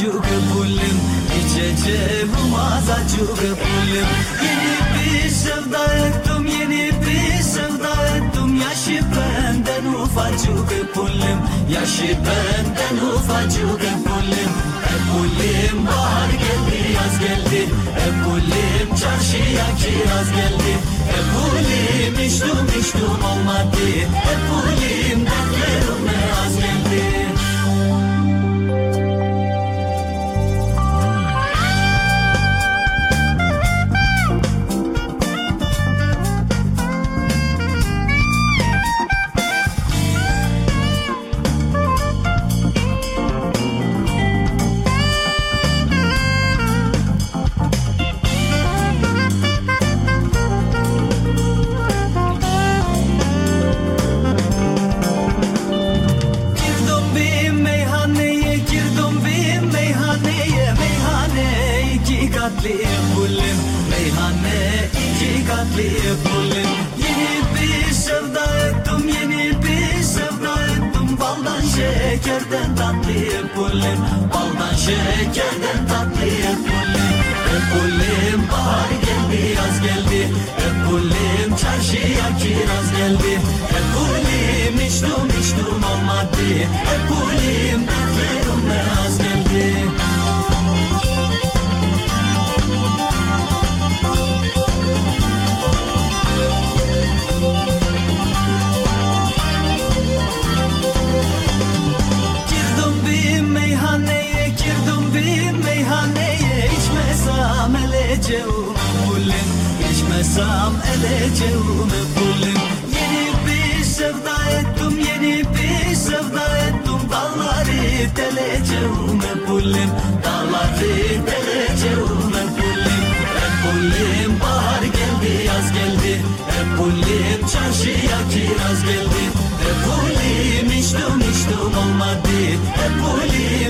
pullim İçeceğim azacık pullim Yeni bir sevda ettim yeni bir sevda ettim. Yaşı benden ufacık pullim Yaşı benden ufacık E pullim bahar geldi yaz geldi. Pullim çarşıya kiraz geldi. Pullim içtim içtim olmadı. Pullim dertlerim katlı bulim Yeni bir sevda ettim, yeni bir sevda ettim. Baldan şekerden tatlı bulim Baldan şekerden tatlı bulim E bulim bahar geldi, yaz geldi. E bulim çarşıya kiraz geldi. E bulim içtim içtim olmadı. E eleceğim bulim Geçmesem eleceğim bulim. Yeni bir sevda ettim yeni bir sevda ettim. Dalları deleceğim bulim. Dalları deleceğim bulim. Hep bulim bahar geldi yaz geldi Hep bulim çarşıya kiraz geldi Hep bulim içtim içtim olmadı Hep bulim